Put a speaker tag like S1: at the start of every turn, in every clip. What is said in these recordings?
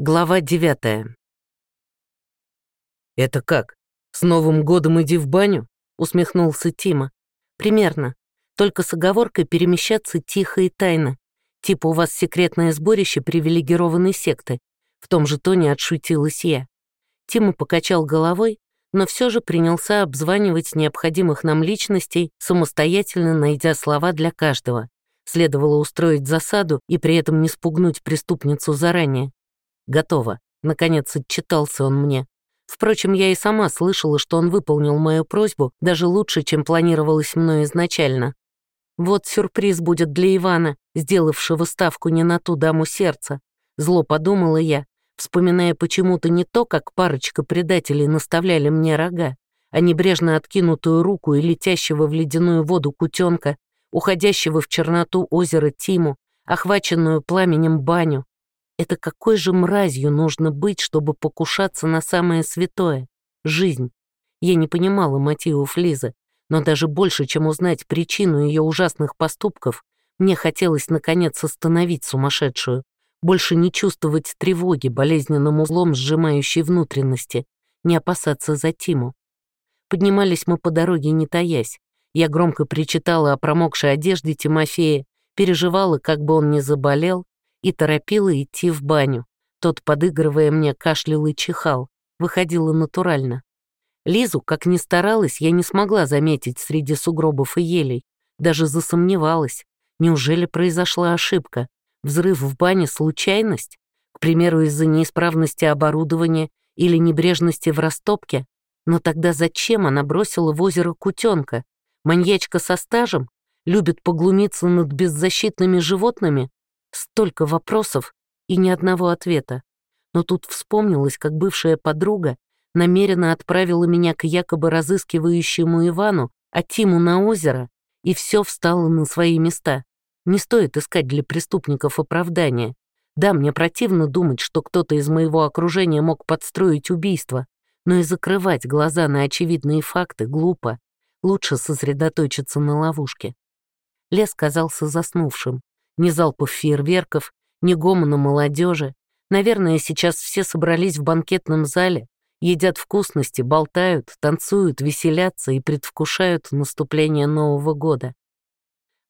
S1: Глава девятая. «Это как? С Новым годом иди в баню?» — усмехнулся Тима. «Примерно. Только с оговоркой перемещаться тихо и тайно. Типа у вас секретное сборище привилегированной секты». В том же тоне отшутилась я. Тима покачал головой, но все же принялся обзванивать необходимых нам личностей, самостоятельно найдя слова для каждого. Следовало устроить засаду и при этом не спугнуть преступницу заранее. Готово. Наконец отчитался он мне. Впрочем, я и сама слышала, что он выполнил мою просьбу даже лучше, чем планировалось мной изначально. Вот сюрприз будет для Ивана, сделавшего ставку не на ту даму сердца. Зло подумала я, вспоминая почему-то не то, как парочка предателей наставляли мне рога, а небрежно откинутую руку и летящего в ледяную воду кутенка, уходящего в черноту озера Тиму, охваченную пламенем баню, это какой же мразью нужно быть, чтобы покушаться на самое святое — жизнь? Я не понимала мотивов Лизы, но даже больше, чем узнать причину ее ужасных поступков, мне хотелось, наконец, остановить сумасшедшую, больше не чувствовать тревоги, болезненным узлом сжимающей внутренности, не опасаться за Тиму. Поднимались мы по дороге, не таясь. Я громко причитала о промокшей одежде Тимофея, переживала, как бы он не заболел, и торопила идти в баню. Тот, подыгрывая мне, кашлял и чихал. Выходило натурально. Лизу, как ни старалась, я не смогла заметить среди сугробов и елей. Даже засомневалась. Неужели произошла ошибка? Взрыв в бане — случайность? К примеру, из-за неисправности оборудования или небрежности в растопке? Но тогда зачем она бросила в озеро кутенка? Маньячка со стажем? Любит поглумиться над беззащитными животными? Столько вопросов и ни одного ответа. Но тут вспомнилось, как бывшая подруга намеренно отправила меня к якобы разыскивающему Ивану, а Тиму на озеро, и все встало на свои места. Не стоит искать для преступников оправдания. Да, мне противно думать, что кто-то из моего окружения мог подстроить убийство, но и закрывать глаза на очевидные факты глупо. Лучше сосредоточиться на ловушке. Лес казался заснувшим. Ни залпов фейерверков, ни гомона молодежи. Наверное, сейчас все собрались в банкетном зале, едят вкусности, болтают, танцуют, веселятся и предвкушают наступление Нового года.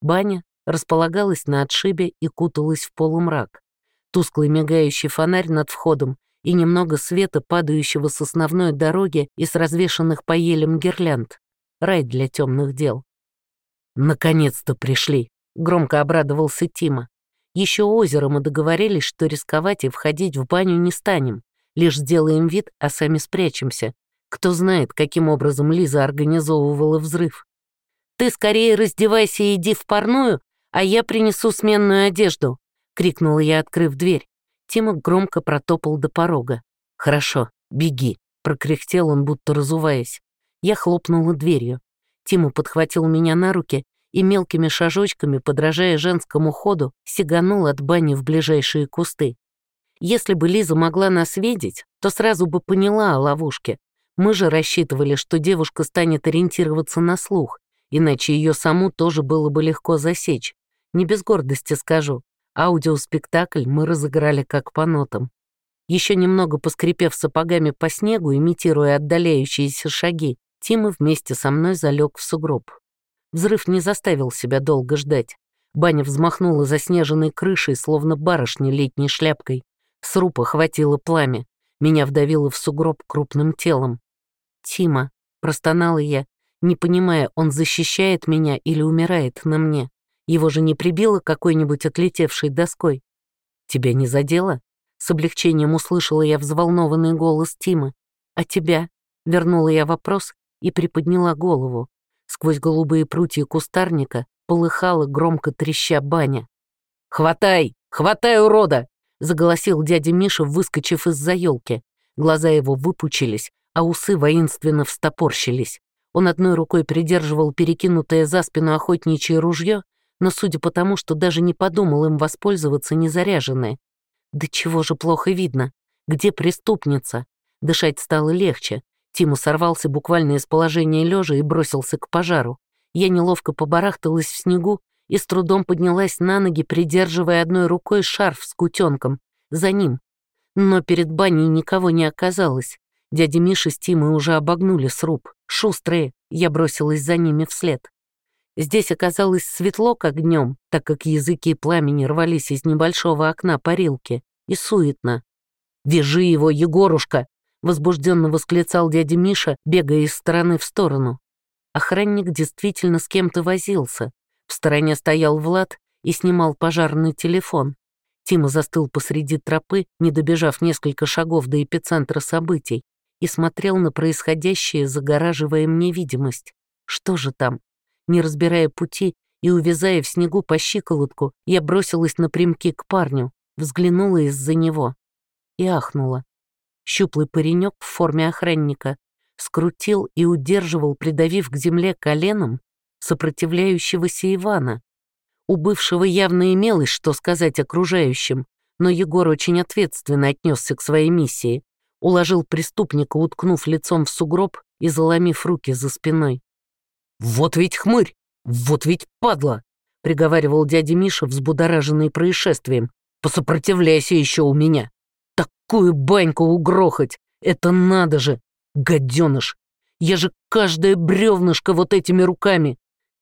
S1: Баня располагалась на отшибе и куталась в полумрак. Тусклый мигающий фонарь над входом и немного света, падающего с основной дороги и с развешанных по елям гирлянд. Рай для темных дел. «Наконец-то пришли!» Громко обрадовался Тима. Еще озеро мы договорились, что рисковать и входить в баню не станем. Лишь сделаем вид, а сами спрячемся. Кто знает, каким образом Лиза организовывала взрыв. «Ты скорее раздевайся и иди в парную, а я принесу сменную одежду», — крикнула я, открыв дверь. Тима громко протопал до порога. «Хорошо, беги», — прокряхтел он, будто разуваясь. Я хлопнула дверью. Тима подхватил меня на руки и мелкими шажочками, подражая женскому ходу, сиганул от бани в ближайшие кусты. Если бы Лиза могла нас видеть, то сразу бы поняла о ловушке. Мы же рассчитывали, что девушка станет ориентироваться на слух, иначе ее саму тоже было бы легко засечь. Не без гордости скажу, аудиоспектакль мы разыграли как по нотам. Еще немного поскрипев сапогами по снегу, имитируя отдаляющиеся шаги, Тима вместе со мной залег в сугроб. Взрыв не заставил себя долго ждать. Баня взмахнула заснеженной крышей, словно барышня летней шляпкой. Срупа хватило пламя. Меня вдавило в сугроб крупным телом. «Тима», — простонала я, не понимая, он защищает меня или умирает на мне. Его же не прибило какой-нибудь отлетевшей доской. «Тебя не задело?» С облегчением услышала я взволнованный голос Тимы. «А тебя?» — вернула я вопрос и приподняла голову. Сквозь голубые прутья кустарника полыхала громко треща баня. «Хватай! Хватай, урода!» — заголосил дядя Миша, выскочив из-за елки. Глаза его выпучились, а усы воинственно встопорщились. Он одной рукой придерживал перекинутое за спину охотничье ружье, но судя по тому, что даже не подумал им воспользоваться незаряженное. Да чего же плохо видно? Где преступница? Дышать стало легче. Тима сорвался буквально из положения лежа и бросился к пожару. Я неловко побарахталась в снегу и с трудом поднялась на ноги, придерживая одной рукой шарф с кутенком. За ним. Но перед баней никого не оказалось. Дядя Миша с Тимой уже обогнули сруб. Шустрые, я бросилась за ними вслед. Здесь оказалось светло, как днем, так как языки пламени рвались из небольшого окна парилки, и суетно. «Вяжи его, Егорушка!» — возбужденно восклицал дядя Миша, бегая из стороны в сторону. Охранник действительно с кем-то возился. В стороне стоял Влад и снимал пожарный телефон. Тима застыл посреди тропы, не добежав несколько шагов до эпицентра событий, и смотрел на происходящее, загораживая мне видимость. Что же там? Не разбирая пути и увязая в снегу по щиколотку, я бросилась напрямки к парню, взглянула из-за него и ахнула. Щуплый паренек в форме охранника скрутил и удерживал, придавив к земле коленом, сопротивляющегося Ивана. У бывшего явно имелось, что сказать окружающим, но Егор очень ответственно отнесся к своей миссии, уложил преступника, уткнув лицом в сугроб и заломив руки за спиной. «Вот ведь хмырь! Вот ведь падла!» — приговаривал дядя Миша, взбудораженный происшествием. «Посопротивляйся еще у меня! Такую баньку угрохать! Это надо же! Гаденыш! Я же каждое бревнышко вот этими руками!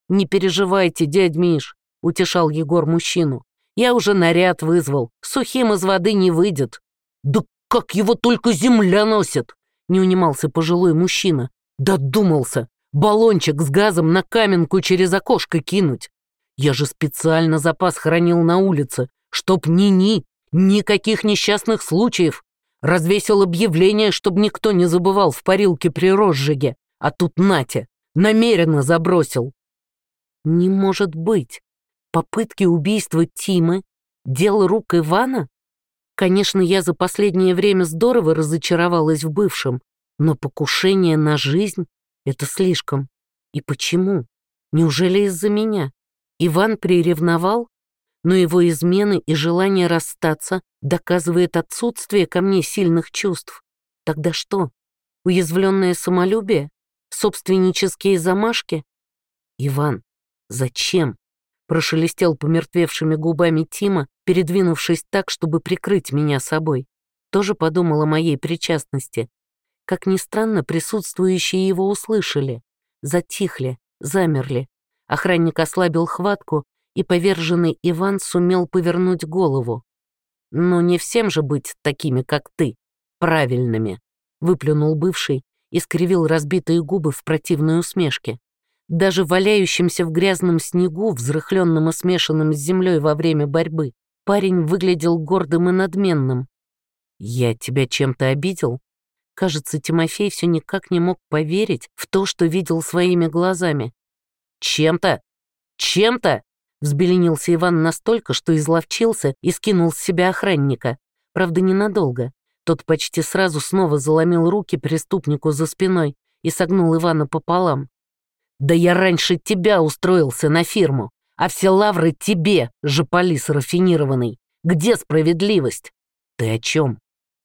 S1: Не переживайте, дядь Миш, — утешал Егор мужчину. «Я уже наряд вызвал. Сухим из воды не выйдет». «Да как его только земля носит!» — не унимался пожилой мужчина. «Додумался! Баллончик с газом на каменку через окошко кинуть! Я же специально запас хранил на улице, чтоб ни-ни, никаких несчастных случаев. Развесил объявление, чтобы никто не забывал в парилке при розжиге. А тут Натя, намеренно забросил». «Не может быть!» Попытки убийства Тимы? Дело рук Ивана? Конечно, я за последнее время здорово разочаровалась в бывшем, но покушение на жизнь — это слишком. И почему? Неужели из-за меня? Иван приревновал? Но его измены и желание расстаться доказывает отсутствие ко мне сильных чувств. Тогда что? Уязвленное самолюбие? Собственнические замашки? Иван, зачем? Прошелестел помертвевшими губами Тима, передвинувшись так, чтобы прикрыть меня собой. Тоже подумал о моей причастности. Как ни странно, присутствующие его услышали. Затихли, замерли. Охранник ослабил хватку, и поверженный Иван сумел повернуть голову. «Ну не всем же быть такими, как ты, правильными», — выплюнул бывший и скривил разбитые губы в противной усмешке. Даже валяющимся в грязном снегу, взрыхленным и смешанным с землей во время борьбы, парень выглядел гордым и надменным. «Я тебя чем-то обидел?» Кажется, Тимофей все никак не мог поверить в то, что видел своими глазами. «Чем-то? Чем-то?» Взбеленился Иван настолько, что изловчился и скинул с себя охранника. Правда, ненадолго. Тот почти сразу снова заломил руки преступнику за спиной и согнул Ивана пополам. Да я раньше тебя устроился на фирму, а все лавры тебе, жополис рафинированный. Где справедливость? Ты о чем?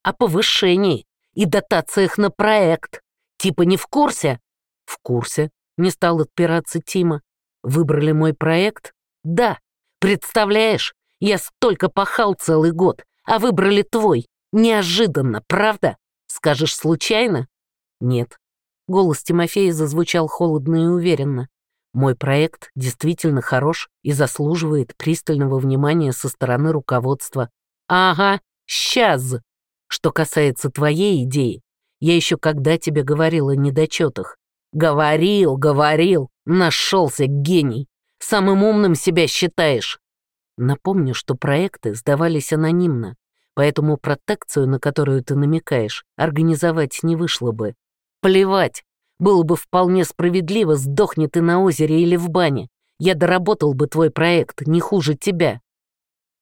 S1: О повышении и дотациях на проект. Типа не в курсе? В курсе. Не стал отпираться Тима. Выбрали мой проект? Да. Представляешь, я столько пахал целый год, а выбрали твой. Неожиданно, правда? Скажешь, случайно? Нет, Голос Тимофея зазвучал холодно и уверенно. «Мой проект действительно хорош и заслуживает пристального внимания со стороны руководства». «Ага, сейчас!» Что касается твоей идеи, я еще когда тебе говорил о недочетах. Говорил, говорил, нашелся гений. Самым умным себя считаешь. Напомню, что проекты сдавались анонимно, поэтому протекцию, на которую ты намекаешь, организовать не вышло бы. Плевать. Было бы вполне справедливо, сдохни ты на озере или в бане. Я доработал бы твой проект, не хуже тебя.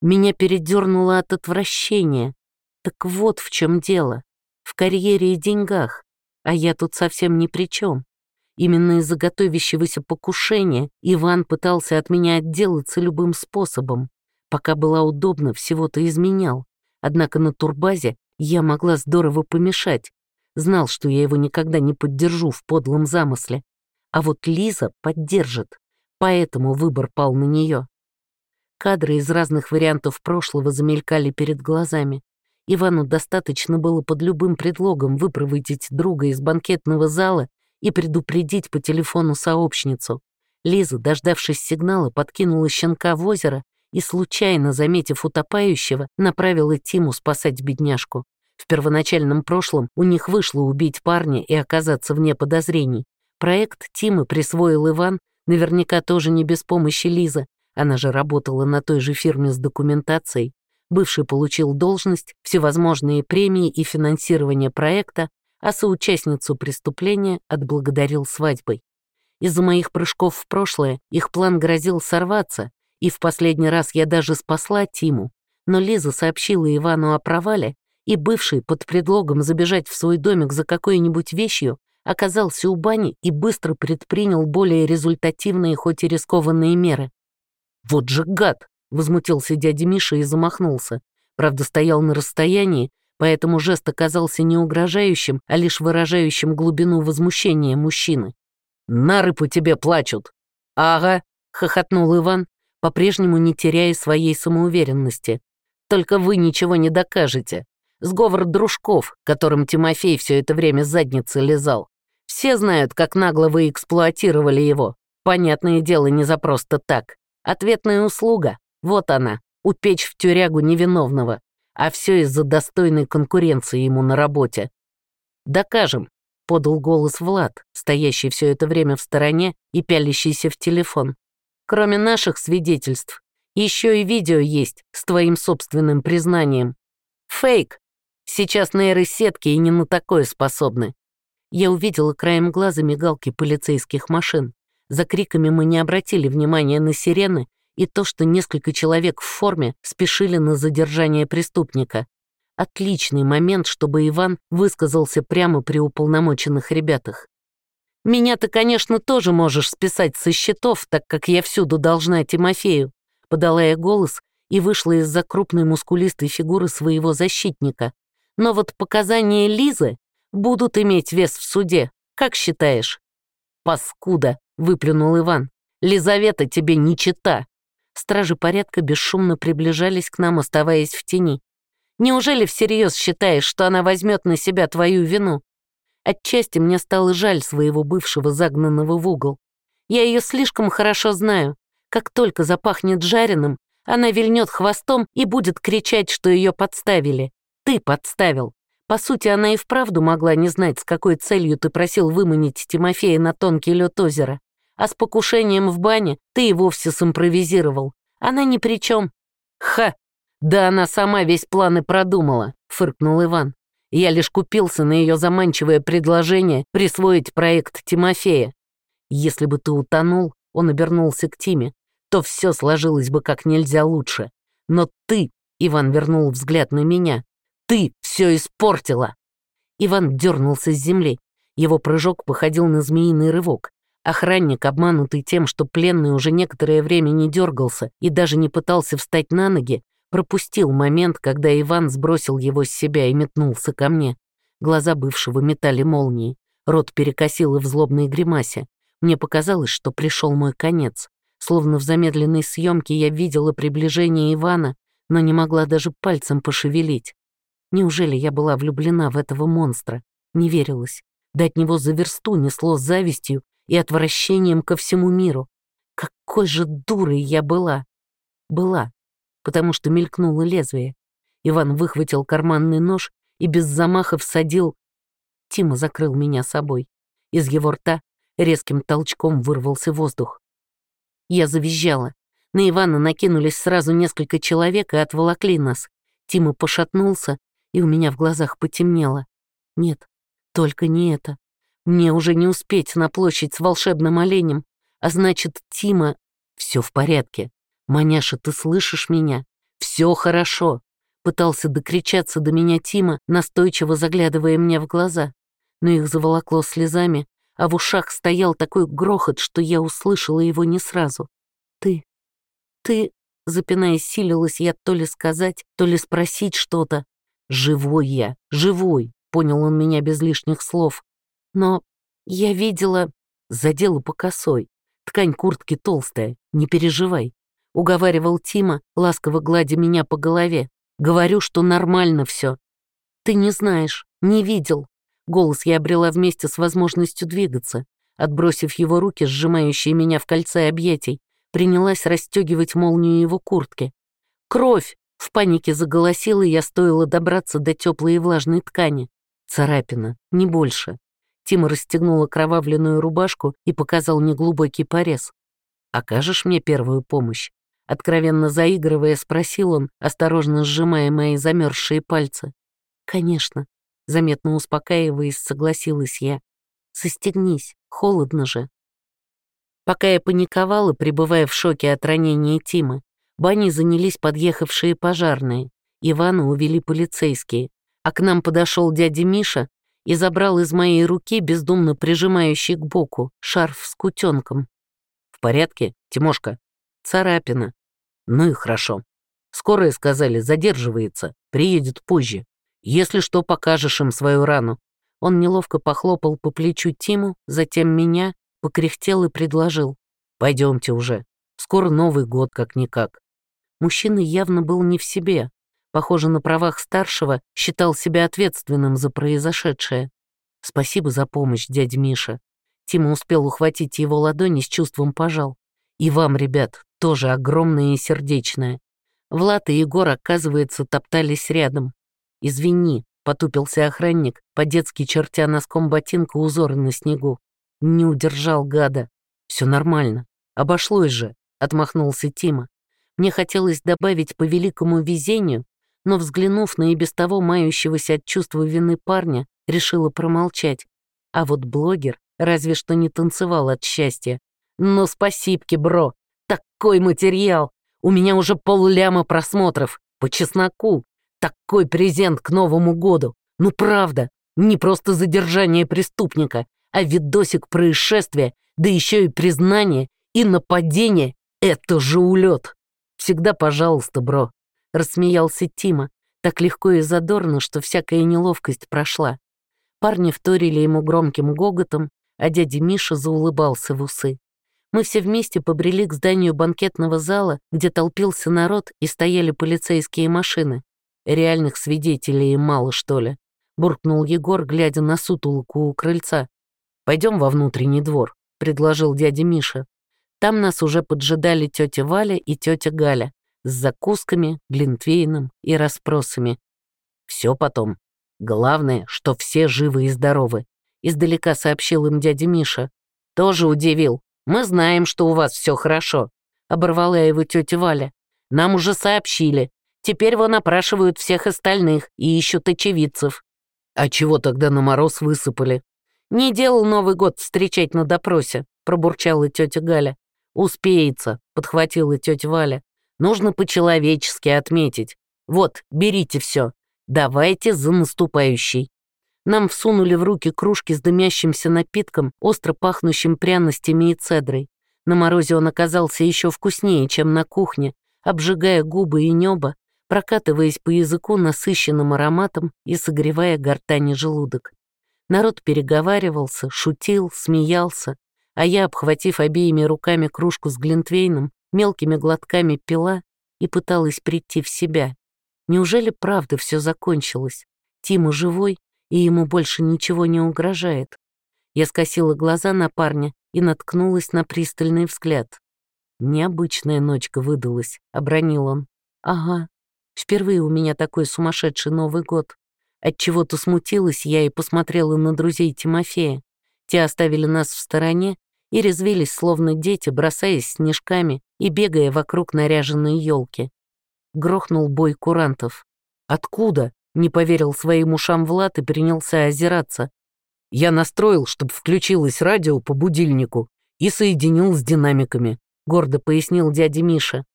S1: Меня передернуло от отвращения. Так вот в чем дело. В карьере и деньгах. А я тут совсем ни при чем. Именно из-за готовящегося покушения Иван пытался от меня отделаться любым способом. Пока была удобно, всего-то изменял. Однако на турбазе я могла здорово помешать, Знал, что я его никогда не поддержу в подлом замысле. А вот Лиза поддержит, поэтому выбор пал на нее. Кадры из разных вариантов прошлого замелькали перед глазами. Ивану достаточно было под любым предлогом выпроводить друга из банкетного зала и предупредить по телефону сообщницу. Лиза, дождавшись сигнала, подкинула щенка в озеро и, случайно заметив утопающего, направила Тиму спасать бедняжку. В первоначальном прошлом у них вышло убить парня и оказаться вне подозрений. Проект Тимы присвоил Иван, наверняка тоже не без помощи Лизы, она же работала на той же фирме с документацией. Бывший получил должность, всевозможные премии и финансирование проекта, а соучастницу преступления отблагодарил свадьбой. Из-за моих прыжков в прошлое их план грозил сорваться, и в последний раз я даже спасла Тиму. Но Лиза сообщила Ивану о провале, и бывший под предлогом забежать в свой домик за какой-нибудь вещью оказался у бани и быстро предпринял более результативные, хоть и рискованные меры. «Вот же гад!» — возмутился дядя Миша и замахнулся. Правда, стоял на расстоянии, поэтому жест оказался не угрожающим, а лишь выражающим глубину возмущения мужчины. «Нары по тебе плачут!» «Ага!» — хохотнул Иван, по-прежнему не теряя своей самоуверенности. «Только вы ничего не докажете. Сговор дружков, которым Тимофей все это время задницы лизал. Все знают, как нагло вы эксплуатировали его. Понятное дело, не за просто так. Ответная услуга. Вот она. Упечь в тюрягу невиновного. А все из-за достойной конкуренции ему на работе. «Докажем», — подал голос Влад, стоящий все это время в стороне и пялящийся в телефон. «Кроме наших свидетельств, еще и видео есть с твоим собственным признанием. Фейк. Сейчас нейросетки и не на такое способны. Я увидела краем глаза мигалки полицейских машин. За криками мы не обратили внимания на сирены и то, что несколько человек в форме спешили на задержание преступника. Отличный момент, чтобы Иван высказался прямо при уполномоченных ребятах. «Меня ты, конечно, тоже можешь списать со счетов, так как я всюду должна Тимофею», подала я голос и вышла из-за крупной мускулистой фигуры своего защитника. Но вот показания Лизы будут иметь вес в суде, как считаешь?» «Паскуда!» — выплюнул Иван. «Лизавета тебе не чита!» Стражи порядка бесшумно приближались к нам, оставаясь в тени. «Неужели всерьез считаешь, что она возьмет на себя твою вину?» Отчасти мне стало жаль своего бывшего загнанного в угол. Я ее слишком хорошо знаю. Как только запахнет жареным, она вильнет хвостом и будет кричать, что ее подставили. Ты подставил. По сути, она и вправду могла не знать, с какой целью ты просил выманить Тимофея на тонкий лед озера. А с покушением в бане ты и вовсе симпровизировал. Она ни при чем. Ха! Да она сама весь план и продумала, фыркнул Иван. Я лишь купился на ее заманчивое предложение присвоить проект Тимофея. Если бы ты утонул, он обернулся к Тиме, то все сложилось бы как нельзя лучше. Но ты, Иван вернул взгляд на меня, ты все испортила!» Иван дернулся с земли. Его прыжок походил на змеиный рывок. Охранник, обманутый тем, что пленный уже некоторое время не дергался и даже не пытался встать на ноги, пропустил момент, когда Иван сбросил его с себя и метнулся ко мне. Глаза бывшего метали молнии, рот перекосил в злобной гримасе. Мне показалось, что пришел мой конец. Словно в замедленной съемке я видела приближение Ивана, но не могла даже пальцем пошевелить. Неужели я была влюблена в этого монстра? Не верилась. Да от него за версту несло завистью и отвращением ко всему миру. Какой же дурой я была! Была, потому что мелькнуло лезвие. Иван выхватил карманный нож и без замаха всадил... Тима закрыл меня собой. Из его рта резким толчком вырвался воздух. Я завизжала. На Ивана накинулись сразу несколько человек и отволокли нас. Тима пошатнулся, и у меня в глазах потемнело. Нет, только не это. Мне уже не успеть на площадь с волшебным оленем, а значит, Тима... Все в порядке. Маняша, ты слышишь меня? Все хорошо. Пытался докричаться до меня Тима, настойчиво заглядывая мне в глаза. Но их заволокло слезами, а в ушах стоял такой грохот, что я услышала его не сразу. Ты... ты... Запинаясь, силилась я то ли сказать, то ли спросить что-то, «Живой я, живой», — понял он меня без лишних слов. «Но я видела...» Задела по косой. Ткань куртки толстая, не переживай. Уговаривал Тима, ласково гладя меня по голове. Говорю, что нормально все. Ты не знаешь, не видел. Голос я обрела вместе с возможностью двигаться. Отбросив его руки, сжимающие меня в кольце объятий, принялась расстегивать молнию его куртки. «Кровь!» — в панике заголосила, я стоило добраться до теплой и влажной ткани. Царапина, не больше. Тима расстегнул окровавленную рубашку и показал неглубокий порез. «Окажешь мне первую помощь?» Откровенно заигрывая, спросил он, осторожно сжимая мои замерзшие пальцы. «Конечно», — заметно успокаиваясь, согласилась я. «Застегнись, холодно же». Пока я паниковала, пребывая в шоке от ранения Тимы, бани занялись подъехавшие пожарные. Ивана увели полицейские, а к нам подошел дядя Миша и забрал из моей руки, бездумно прижимающий к боку, шарф с кутенком. «В порядке, Тимошка?» «Царапина». «Ну и хорошо. Скорые сказали, задерживается, приедет позже. Если что, покажешь им свою рану». Он неловко похлопал по плечу Тиму, затем меня, покряхтел и предложил. «Пойдемте уже. Скоро Новый год, как-никак». Мужчина явно был не в себе. Похоже, на правах старшего считал себя ответственным за произошедшее. «Спасибо за помощь, дядя Миша». Тима успел ухватить его ладони с чувством пожал. «И вам, ребят, тоже огромное и сердечное». Влад и Егор, оказывается, топтались рядом. «Извини», — потупился охранник, по-детски чертя носком ботинка узоры на снегу. Не удержал гада. Все нормально. Обошлось же, отмахнулся Тима. Мне хотелось добавить по великому везению, но, взглянув на и без того мающегося от чувства вины парня, решила промолчать. А вот блогер разве что не танцевал от счастья. «Ну, спасибки, бро! Такой материал! У меня уже полляма просмотров! По чесноку! Такой презент к Новому году! Ну, правда! Не просто задержание преступника, а видосик происшествия, да еще и признание, и нападение — это же улет. Всегда пожалуйста, бро. Рассмеялся Тима, так легко и задорно, что всякая неловкость прошла. Парни вторили ему громким гоготом, а дядя Миша заулыбался в усы. Мы все вместе побрели к зданию банкетного зала, где толпился народ и стояли полицейские машины. Реальных свидетелей мало, что ли? Буркнул Егор, глядя на сутулку у крыльца. Пойдем во внутренний двор», — предложил дядя Миша. Там нас уже поджидали тетя Валя и тетя Галя с закусками, глинтвейном и расспросами. Все потом. Главное, что все живы и здоровы», — издалека сообщил им дядя Миша. «Тоже удивил. Мы знаем, что у вас все хорошо», — оборвала его тетя Валя. «Нам уже сообщили. Теперь вон опрашивают всех остальных и ищут очевидцев». «А чего тогда на мороз высыпали?» «Не делал Новый год встречать на допросе», — пробурчала тетя Галя. «Успеется», — подхватила тетя Валя. «Нужно по-человечески отметить. Вот, берите все. Давайте за наступающий». Нам всунули в руки кружки с дымящимся напитком, остро пахнущим пряностями и цедрой. На морозе он оказался еще вкуснее, чем на кухне, обжигая губы и небо, прокатываясь по языку насыщенным ароматом и согревая гортани желудок. Народ переговаривался, шутил, смеялся, а я, обхватив обеими руками кружку с глинтвейном, мелкими глотками пила и пыталась прийти в себя. Неужели правда все закончилось? Тима живой, и ему больше ничего не угрожает. Я скосила глаза на парня и наткнулась на пристальный взгляд. «Необычная ночка выдалась», — обронил он. «Ага, впервые у меня такой сумасшедший Новый год. Отчего-то смутилась я и посмотрела на друзей Тимофея. Те оставили нас в стороне и резвились, словно дети, бросаясь снежками и бегая вокруг наряженной елки. Грохнул бой курантов. «Откуда?» — не поверил своим ушам Влад и принялся озираться. «Я настроил, чтобы включилось радио по будильнику и соединил с динамиками», — гордо пояснил дядя Миша.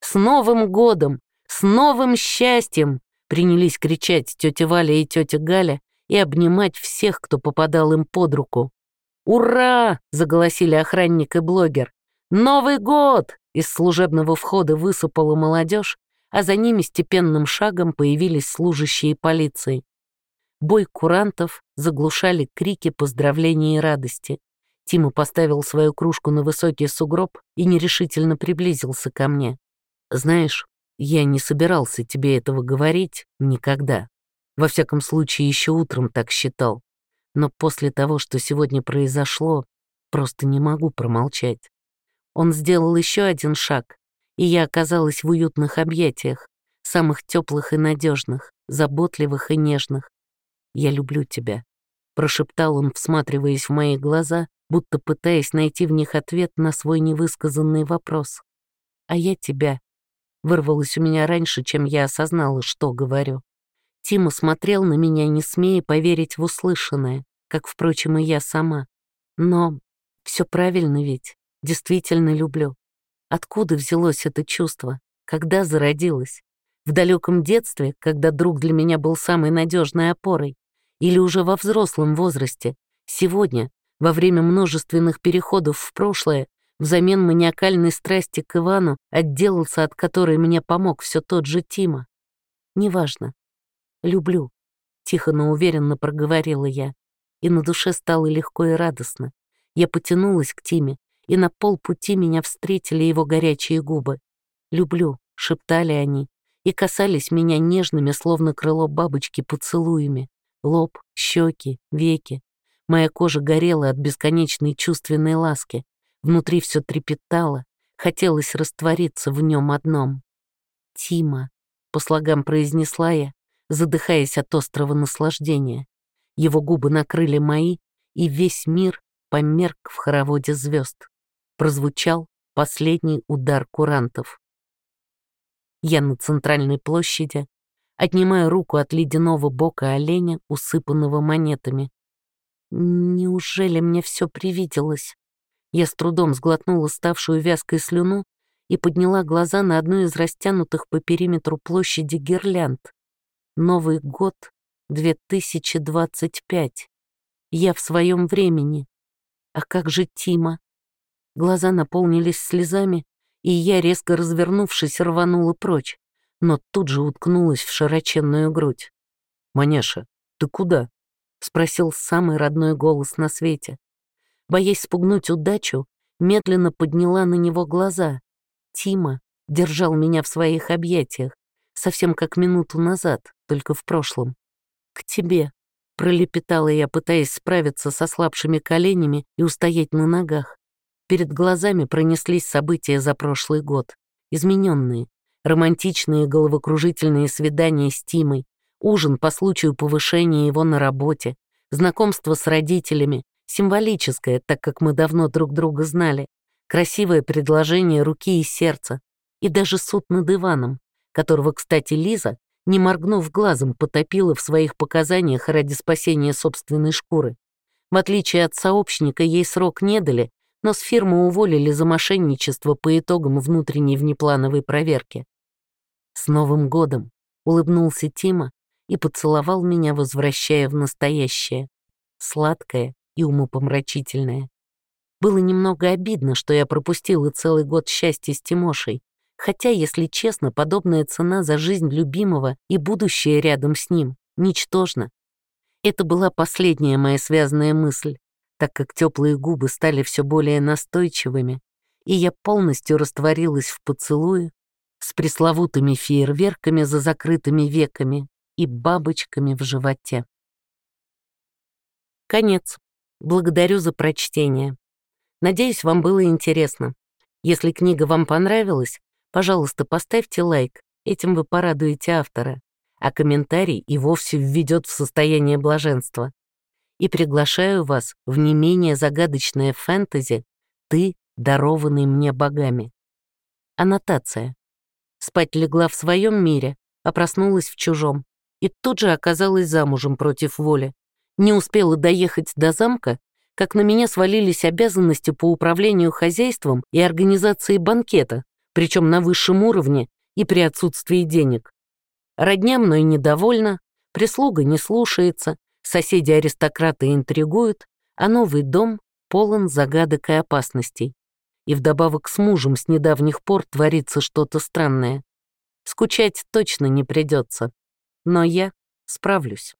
S1: «С Новым годом! С новым счастьем!» принялись кричать тетя Валя и тетя Галя и обнимать всех, кто попадал им под руку. «Ура!» — заголосили охранник и блогер. «Новый год!» — из служебного входа высыпала молодежь, а за ними степенным шагом появились служащие полиции. Бой курантов заглушали крики поздравления и радости. Тима поставил свою кружку на высокий сугроб и нерешительно приблизился ко мне. «Знаешь, Я не собирался тебе этого говорить никогда. Во всяком случае, еще утром так считал. Но после того, что сегодня произошло, просто не могу промолчать. Он сделал еще один шаг, и я оказалась в уютных объятиях, самых теплых и надежных, заботливых и нежных. «Я люблю тебя», — прошептал он, всматриваясь в мои глаза, будто пытаясь найти в них ответ на свой невысказанный вопрос. «А я тебя», — вырвалось у меня раньше, чем я осознала, что говорю. Тима смотрел на меня, не смея поверить в услышанное, как, впрочем, и я сама. Но все правильно ведь, действительно люблю. Откуда взялось это чувство? Когда зародилось? В далеком детстве, когда друг для меня был самой надежной опорой? Или уже во взрослом возрасте? Сегодня, во время множественных переходов в прошлое, взамен маниакальной страсти к Ивану, отделался от которой мне помог все тот же Тима? Неважно. Люблю. Тихо, но уверенно проговорила я. И на душе стало легко и радостно. Я потянулась к Тиме, и на полпути меня встретили его горячие губы. «Люблю», — шептали они, и касались меня нежными, словно крыло бабочки, поцелуями. Лоб, щеки, веки. Моя кожа горела от бесконечной чувственной ласки. Внутри все трепетало, хотелось раствориться в нем одном. «Тима», — по слогам произнесла я, задыхаясь от острого наслаждения. Его губы накрыли мои, и весь мир померк в хороводе звезд. Прозвучал последний удар курантов. Я на центральной площади, отнимаю руку от ледяного бока оленя, усыпанного монетами. Неужели мне все привиделось? Я с трудом сглотнула ставшую вязкой слюну и подняла глаза на одну из растянутых по периметру площади гирлянд. Новый год 2025. Я в своем времени. А как же Тима? Глаза наполнились слезами, и я, резко развернувшись, рванула прочь, но тут же уткнулась в широченную грудь. «Маняша, ты куда?» — спросил самый родной голос на свете. Боясь спугнуть удачу, медленно подняла на него глаза. Тима держал меня в своих объятиях, совсем как минуту назад, только в прошлом. «К тебе», — пролепетала я, пытаясь справиться со слабшими коленями и устоять на ногах. Перед глазами пронеслись события за прошлый год. Измененные, романтичные головокружительные свидания с Тимой, ужин по случаю повышения его на работе, знакомство с родителями, символическое, так как мы давно друг друга знали, красивое предложение руки и сердца, и даже суд над Иваном, которого, кстати, Лиза, не моргнув глазом, потопила в своих показаниях ради спасения собственной шкуры. В отличие от сообщника, ей срок не дали, но с фирмы уволили за мошенничество по итогам внутренней внеплановой проверки. «С Новым годом!» — улыбнулся Тима и поцеловал меня, возвращая в настоящее, сладкое и умопомрачительное. Было немного обидно, что я пропустила целый год счастья с Тимошей, хотя, если честно, подобная цена за жизнь любимого и будущее рядом с ним ничтожна. Это была последняя моя связанная мысль, так как теплые губы стали все более настойчивыми, и я полностью растворилась в поцелуе с пресловутыми фейерверками за закрытыми веками и бабочками в животе. Конец. Благодарю за прочтение. Надеюсь, вам было интересно. Если книга вам понравилась, пожалуйста, поставьте лайк, этим вы порадуете автора, а комментарий и вовсе введет в состояние блаженства и приглашаю вас в не менее загадочное фэнтези «Ты, дарованный мне богами». Аннотация. Спать легла в своем мире, а проснулась в чужом, и тут же оказалась замужем против воли. Не успела доехать до замка, как на меня свалились обязанности по управлению хозяйством и организации банкета, причем на высшем уровне и при отсутствии денег. Родня мной недовольна, прислуга не слушается, Соседи-аристократы интригуют, а новый дом полон загадок и опасностей. И вдобавок с мужем с недавних пор творится что-то странное. Скучать точно не придется, но я справлюсь.